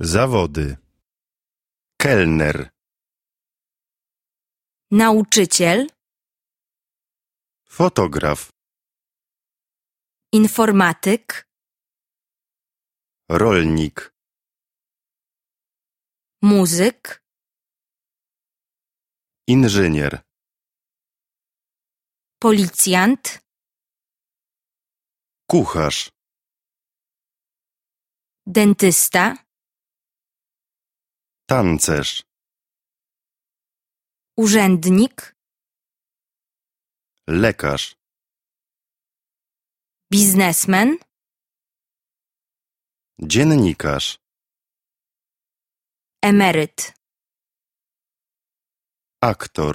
Zawody. Kelner. nauczyciel, Fotograf. informatyk, Rolnik. muzyk, Inżynier. policjant, Kucharz. dentysta, Tancerz. urzędnik, Lekarz. biznesmen, Dziennikarz. emeryt. Aktor.